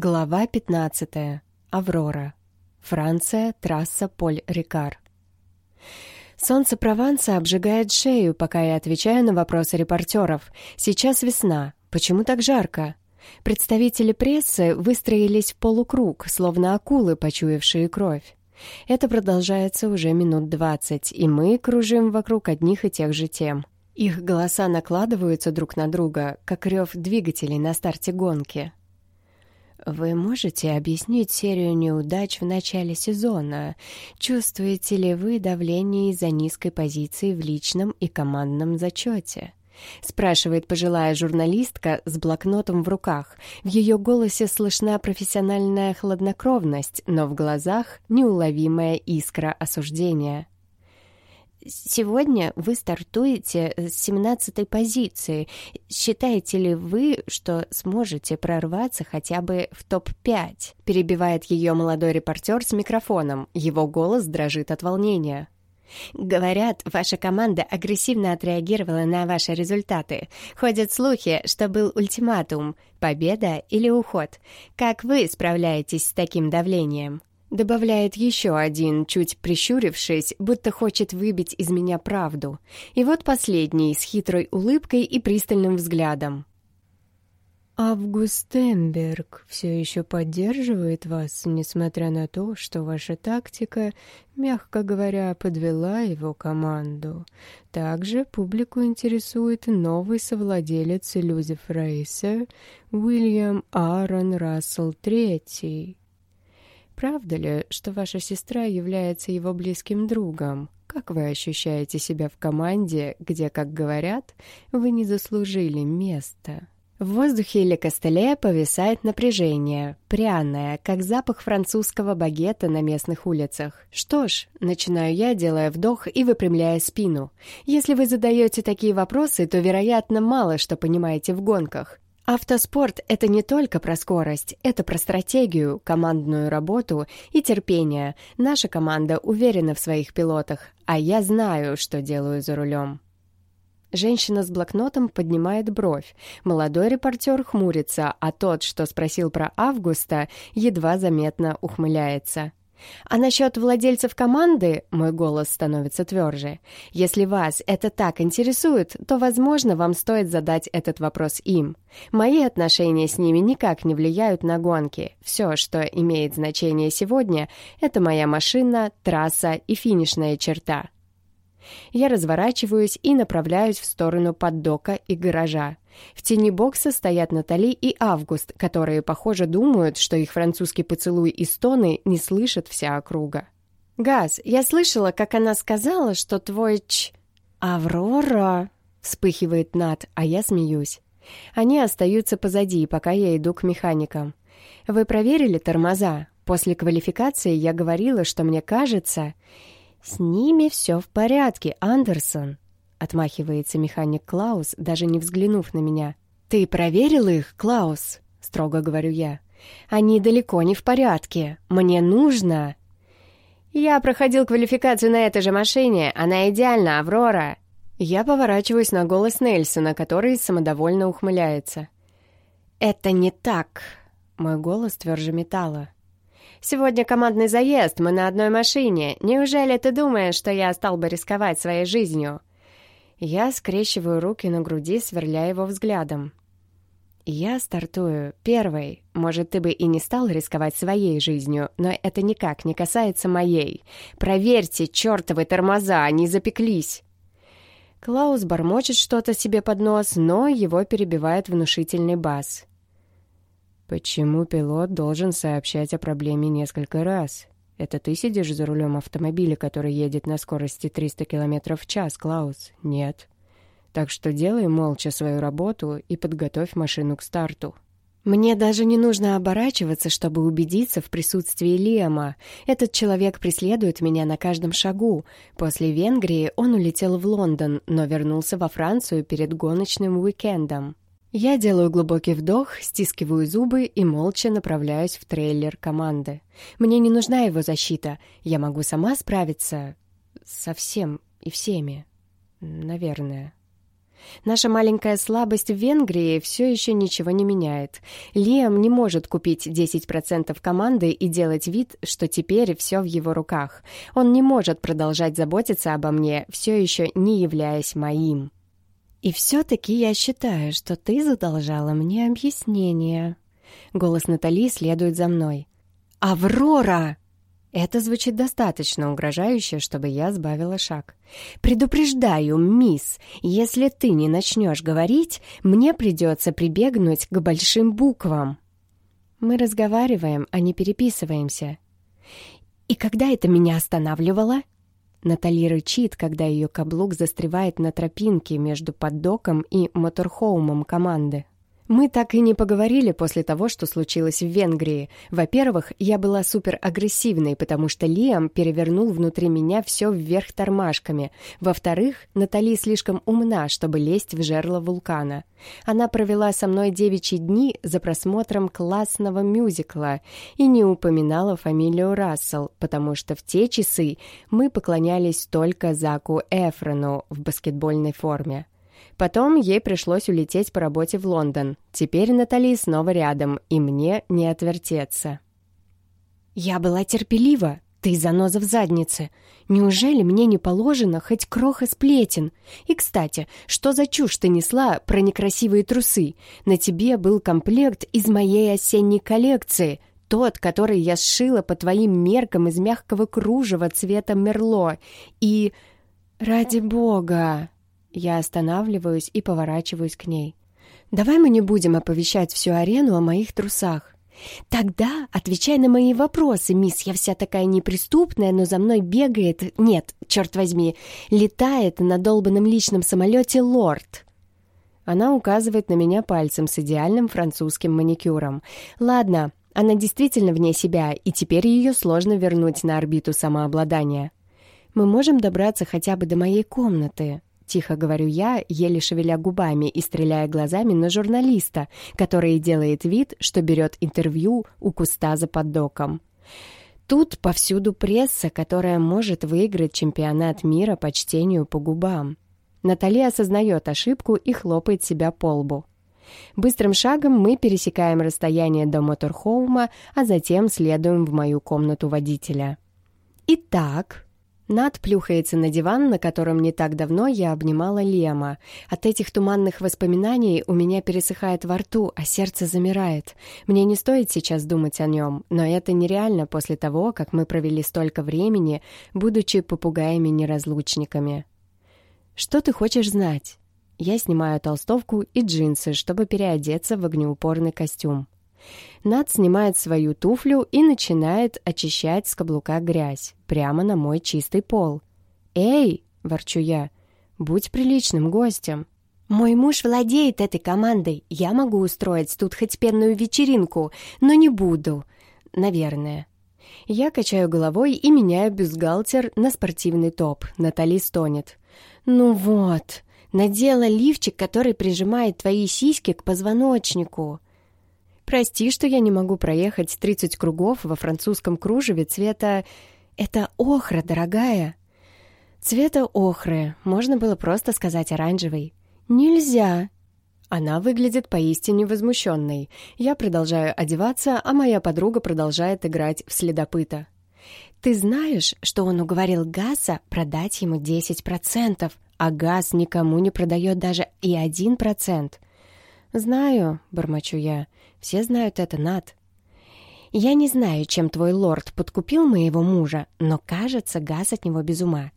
Глава 15. Аврора. Франция, трасса Поль-Рикар. Солнце Прованса обжигает шею, пока я отвечаю на вопросы репортеров. Сейчас весна. Почему так жарко? Представители прессы выстроились в полукруг, словно акулы, почуявшие кровь. Это продолжается уже минут двадцать, и мы кружим вокруг одних и тех же тем. Их голоса накладываются друг на друга, как рев двигателей на старте гонки. Вы можете объяснить серию неудач в начале сезона? Чувствуете ли вы давление из-за низкой позиции в личном и командном зачете? Спрашивает пожилая журналистка с блокнотом в руках. В ее голосе слышна профессиональная хладнокровность, но в глазах неуловимая искра осуждения. Сегодня вы стартуете с 17-й позиции. Считаете ли вы, что сможете прорваться хотя бы в топ-5? Перебивает ее молодой репортер с микрофоном. Его голос дрожит от волнения. Говорят, ваша команда агрессивно отреагировала на ваши результаты. Ходят слухи, что был ультиматум – победа или уход. Как вы справляетесь с таким давлением? Добавляет еще один, чуть прищурившись, будто хочет выбить из меня правду. И вот последний, с хитрой улыбкой и пристальным взглядом. Август Эмберг все еще поддерживает вас, несмотря на то, что ваша тактика, мягко говоря, подвела его команду. Также публику интересует новый совладелец Иллюзив Рейса Уильям Аарон Рассел Третий. Правда ли, что ваша сестра является его близким другом? Как вы ощущаете себя в команде, где, как говорят, вы не заслужили места? В воздухе или костыле повисает напряжение, пряное, как запах французского багета на местных улицах. Что ж, начинаю я, делая вдох и выпрямляя спину. Если вы задаете такие вопросы, то, вероятно, мало что понимаете в гонках. Автоспорт — это не только про скорость, это про стратегию, командную работу и терпение. Наша команда уверена в своих пилотах, а я знаю, что делаю за рулем. Женщина с блокнотом поднимает бровь. Молодой репортер хмурится, а тот, что спросил про Августа, едва заметно ухмыляется. А насчет владельцев команды мой голос становится тверже. Если вас это так интересует, то, возможно, вам стоит задать этот вопрос им. Мои отношения с ними никак не влияют на гонки. Все, что имеет значение сегодня, это моя машина, трасса и финишная черта. Я разворачиваюсь и направляюсь в сторону поддока и гаража. В тени бокса стоят Натали и Август, которые, похоже, думают, что их французский поцелуй и стоны не слышат вся округа. «Газ, я слышала, как она сказала, что твой ч...» «Аврора!» — вспыхивает Нат, а я смеюсь. Они остаются позади, пока я иду к механикам. «Вы проверили тормоза? После квалификации я говорила, что мне кажется...» «С ними все в порядке, Андерсон», — отмахивается механик Клаус, даже не взглянув на меня. «Ты проверил их, Клаус?» — строго говорю я. «Они далеко не в порядке. Мне нужно...» «Я проходил квалификацию на этой же машине. Она идеальна, Аврора!» Я поворачиваюсь на голос Нельсона, который самодовольно ухмыляется. «Это не так!» Мой голос тверже металла. Сегодня командный заезд, мы на одной машине. Неужели ты думаешь, что я стал бы рисковать своей жизнью?» Я скрещиваю руки на груди, сверляя его взглядом. «Я стартую первой. Может, ты бы и не стал рисковать своей жизнью, но это никак не касается моей. Проверьте, чертовы тормоза, они запеклись!» Клаус бормочет что-то себе под нос, но его перебивает внушительный бас. Почему пилот должен сообщать о проблеме несколько раз? Это ты сидишь за рулем автомобиля, который едет на скорости 300 км в час, Клаус? Нет. Так что делай молча свою работу и подготовь машину к старту. Мне даже не нужно оборачиваться, чтобы убедиться в присутствии Лиама. Этот человек преследует меня на каждом шагу. После Венгрии он улетел в Лондон, но вернулся во Францию перед гоночным уикендом. Я делаю глубокий вдох, стискиваю зубы и молча направляюсь в трейлер команды. Мне не нужна его защита. Я могу сама справиться со всем и всеми. Наверное. Наша маленькая слабость в Венгрии все еще ничего не меняет. Лиам не может купить 10% команды и делать вид, что теперь все в его руках. Он не может продолжать заботиться обо мне, все еще не являясь моим. «И все-таки я считаю, что ты задолжала мне объяснение». Голос Натали следует за мной. «Аврора!» Это звучит достаточно угрожающе, чтобы я сбавила шаг. «Предупреждаю, мисс, если ты не начнешь говорить, мне придется прибегнуть к большим буквам». Мы разговариваем, а не переписываемся. «И когда это меня останавливало?» Натали рычит, когда ее каблук застревает на тропинке между поддоком и моторхоумом команды. Мы так и не поговорили после того, что случилось в Венгрии. Во-первых, я была суперагрессивной, потому что Лиам перевернул внутри меня все вверх тормашками. Во-вторых, Натали слишком умна, чтобы лезть в жерло вулкана. Она провела со мной девичьи дни за просмотром классного мюзикла и не упоминала фамилию Рассел, потому что в те часы мы поклонялись только Заку Эфрону в баскетбольной форме. Потом ей пришлось улететь по работе в Лондон. Теперь Натали снова рядом, и мне не отвертеться. «Я была терпелива, ты заноза в заднице. Неужели мне не положено хоть кроха сплетен? И, кстати, что за чушь ты несла про некрасивые трусы? На тебе был комплект из моей осенней коллекции, тот, который я сшила по твоим меркам из мягкого кружева цвета мерло. И... Ради бога!» Я останавливаюсь и поворачиваюсь к ней. «Давай мы не будем оповещать всю арену о моих трусах». «Тогда отвечай на мои вопросы, мисс. Я вся такая неприступная, но за мной бегает... Нет, черт возьми, летает на долбанном личном самолете лорд». Она указывает на меня пальцем с идеальным французским маникюром. «Ладно, она действительно вне себя, и теперь ее сложно вернуть на орбиту самообладания. Мы можем добраться хотя бы до моей комнаты». Тихо говорю я, еле шевеля губами и стреляя глазами на журналиста, который делает вид, что берет интервью у куста за поддоком. Тут повсюду пресса, которая может выиграть чемпионат мира по чтению по губам. Натали осознает ошибку и хлопает себя по лбу. Быстрым шагом мы пересекаем расстояние до моторхоума, а затем следуем в мою комнату водителя. «Итак», над плюхается на диван, на котором не так давно я обнимала Лема. От этих туманных воспоминаний у меня пересыхает во рту, а сердце замирает. Мне не стоит сейчас думать о нем, но это нереально после того, как мы провели столько времени, будучи попугаями-неразлучниками. «Что ты хочешь знать?» Я снимаю толстовку и джинсы, чтобы переодеться в огнеупорный костюм. Над снимает свою туфлю и начинает очищать с каблука грязь прямо на мой чистый пол. «Эй!» — ворчу я. «Будь приличным гостем». «Мой муж владеет этой командой. Я могу устроить тут хоть пенную вечеринку, но не буду. Наверное». Я качаю головой и меняю бюстгальтер на спортивный топ. Натали стонет. «Ну вот, надела лифчик, который прижимает твои сиськи к позвоночнику». Прости, что я не могу проехать 30 кругов во французском кружеве цвета... Это охра, дорогая. Цвета охры. Можно было просто сказать оранжевый. Нельзя. Она выглядит поистине возмущенной. Я продолжаю одеваться, а моя подруга продолжает играть в следопыта. «Ты знаешь, что он уговорил Гаса продать ему 10%, а Газ никому не продает даже и 1%? «Знаю», — бормочу я. «Все знают это, Над». «Я не знаю, чем твой лорд подкупил моего мужа, но, кажется, газ от него без ума.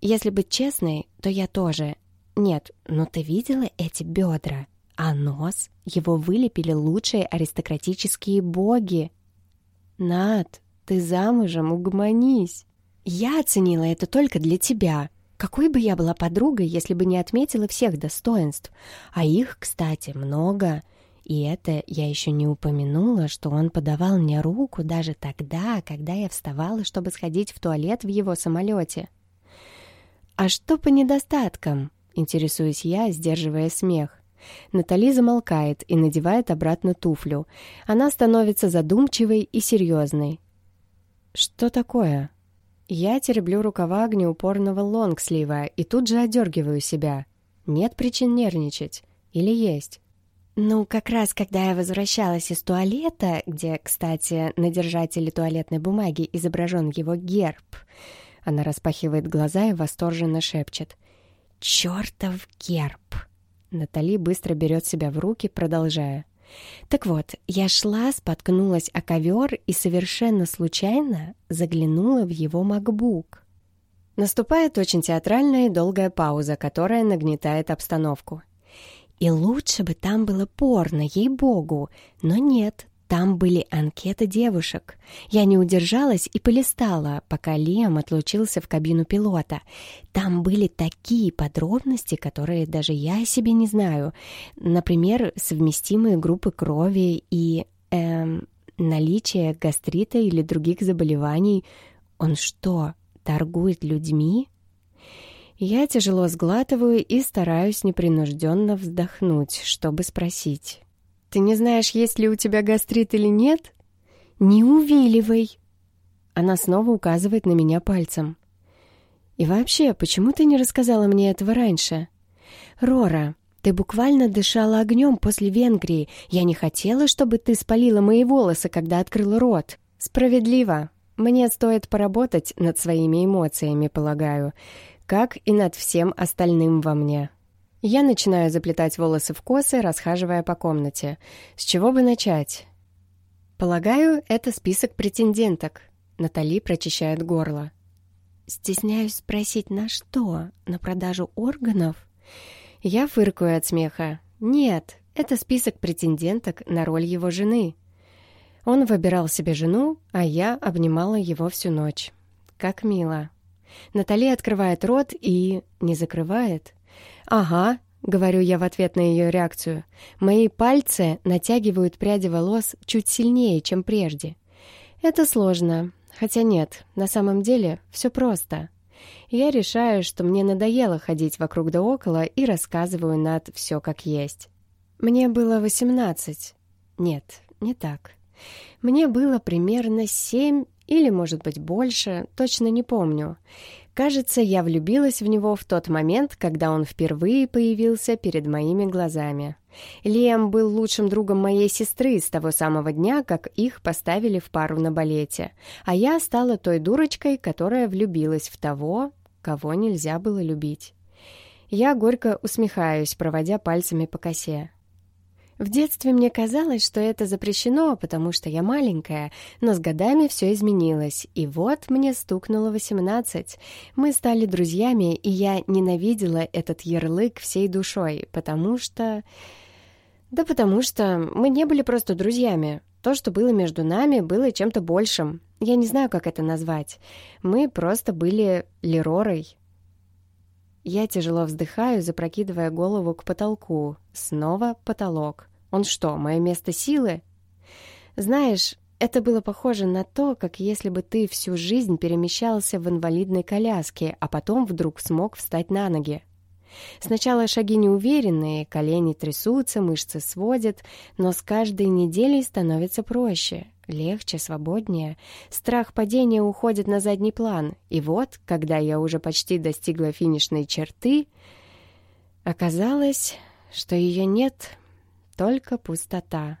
Если быть честной, то я тоже. Нет, но ты видела эти бедра? А нос? Его вылепили лучшие аристократические боги». «Над, ты замужем, угомонись». «Я оценила это только для тебя», какой бы я была подругой, если бы не отметила всех достоинств? А их, кстати, много. И это я еще не упомянула, что он подавал мне руку даже тогда, когда я вставала, чтобы сходить в туалет в его самолете. «А что по недостаткам?» — интересуюсь я, сдерживая смех. Натали замолкает и надевает обратно туфлю. Она становится задумчивой и серьезной. «Что такое?» Я тереблю рукава огнеупорного лонгслива и тут же одергиваю себя. нет причин нервничать. Или есть? Ну, как раз, когда я возвращалась из туалета, где, кстати, на держателе туалетной бумаги изображен его герб, она распахивает глаза и восторженно шепчет. «Чёртов герб!» Натали быстро берет себя в руки, продолжая. Так вот, я шла, споткнулась о ковер и совершенно случайно заглянула в его макбук. Наступает очень театральная и долгая пауза, которая нагнетает обстановку. И лучше бы там было порно, ей-богу, но нет, там были анкеты девушек. Я не удержалась и полистала, пока Лиам отлучился в кабину пилота. Там были такие подробности, которые даже я себе не знаю. Например, совместимые группы крови и... Эм, наличие гастрита или других заболеваний. Он что, торгует людьми? Я тяжело сглатываю и стараюсь непринужденно вздохнуть, чтобы спросить. Ты не знаешь, есть ли у тебя гастрит или нет? Не увиливай. Она снова указывает на меня пальцем. И вообще, почему ты не рассказала мне этого раньше? Рора, ты буквально дышала огнем после Венгрии. Я не хотела, чтобы ты спалила мои волосы, когда открыла рот. Справедливо. Мне стоит поработать над своими эмоциями, полагаю, как и над всем остальным во мне. Я начинаю заплетать волосы в косы, расхаживая по комнате. С чего бы начать? Полагаю, это список претенденток. Натали прочищает горло. Стесняюсь спросить, на что? На продажу органов? Я фыркаю от смеха. Нет, это список претенденток на роль его жены. Он выбирал себе жену, а я обнимала его всю ночь. Как мило. Натали открывает рот и... не закрывает. «Ага», — говорю я в ответ на ее реакцию. «Мои пальцы натягивают пряди волос чуть сильнее, чем прежде. Это сложно. Хотя нет, на самом деле все просто. Я решаю, что мне надоело ходить вокруг да около и рассказываю над все как есть. Мне было восемнадцать. Нет, не так. Мне было примерно семь или, может быть, больше, точно не помню. Кажется, я влюбилась в него в тот момент, когда он впервые появился перед моими глазами. Лиам был лучшим другом моей сестры с того самого дня, как их поставили в пару на балете, а я стала той дурочкой, которая влюбилась в того, кого нельзя было любить. Я горько усмехаюсь, проводя пальцами по косе. В детстве мне казалось, что это запрещено, потому что я маленькая, но с годами все изменилось, и вот мне стукнуло восемнадцать. Мы стали друзьями, и я ненавидела этот ярлык всей душой, потому что... Да потому что мы не были просто друзьями. То, что было между нами, было чем-то большим. Я не знаю, как это назвать. Мы просто были Леророй. Я тяжело вздыхаю, запрокидывая голову к потолку. Снова потолок. Он что, мое место силы? Знаешь, это было похоже на то, как если бы ты всю жизнь перемещался в инвалидной коляске, а потом вдруг смог встать на ноги. Сначала шаги неуверенные, колени трясутся, мышцы сводят, но с каждой неделей становится проще, легче, свободнее. Страх падения уходит на задний план, и вот, когда я уже почти достигла финишной черты, оказалось, что ее нет только пустота.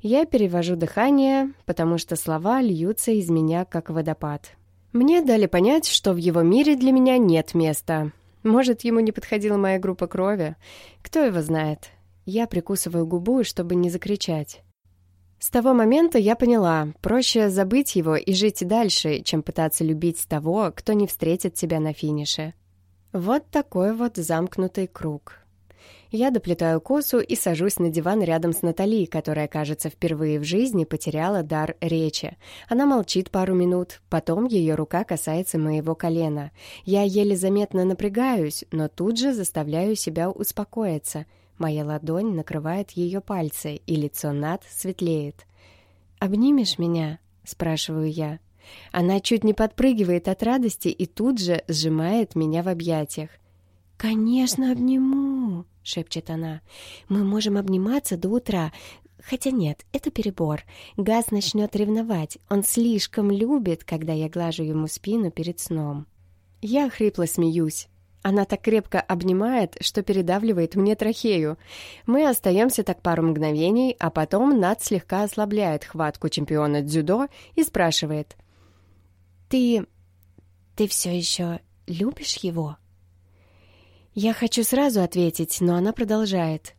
Я перевожу дыхание, потому что слова льются из меня, как водопад. Мне дали понять, что в его мире для меня нет места. Может, ему не подходила моя группа крови? Кто его знает? Я прикусываю губу, чтобы не закричать. С того момента я поняла, проще забыть его и жить дальше, чем пытаться любить того, кто не встретит тебя на финише. Вот такой вот замкнутый круг. Я доплетаю косу и сажусь на диван рядом с Натали, которая, кажется, впервые в жизни потеряла дар речи. Она молчит пару минут, потом ее рука касается моего колена. Я еле заметно напрягаюсь, но тут же заставляю себя успокоиться. Моя ладонь накрывает ее пальцы, и лицо Над светлеет. «Обнимешь меня?» — спрашиваю я. Она чуть не подпрыгивает от радости и тут же сжимает меня в объятиях. «Конечно, обниму!» — шепчет она. «Мы можем обниматься до утра. Хотя нет, это перебор. Газ начнет ревновать. Он слишком любит, когда я глажу ему спину перед сном». Я хрипло смеюсь. Она так крепко обнимает, что передавливает мне трахею. Мы остаемся так пару мгновений, а потом Над слегка ослабляет хватку чемпиона дзюдо и спрашивает. «Ты... ты все еще любишь его?» Я хочу сразу ответить, но она продолжает.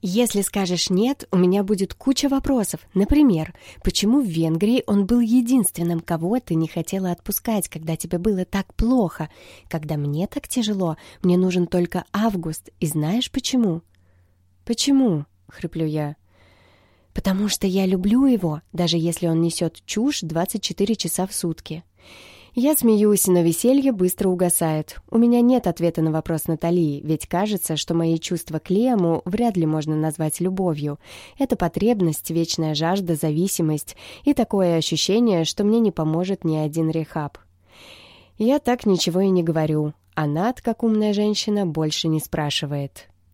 Если скажешь «нет», у меня будет куча вопросов. Например, почему в Венгрии он был единственным, кого ты не хотела отпускать, когда тебе было так плохо? Когда мне так тяжело, мне нужен только август. И знаешь почему? «Почему?» — хриплю я. «Потому что я люблю его, даже если он несет чушь 24 часа в сутки». Я смеюсь, но веселье быстро угасает. У меня нет ответа на вопрос Натали, ведь кажется, что мои чувства к Лему вряд ли можно назвать любовью. Это потребность, вечная жажда, зависимость и такое ощущение, что мне не поможет ни один рехаб. Я так ничего и не говорю, а Над, как умная женщина, больше не спрашивает.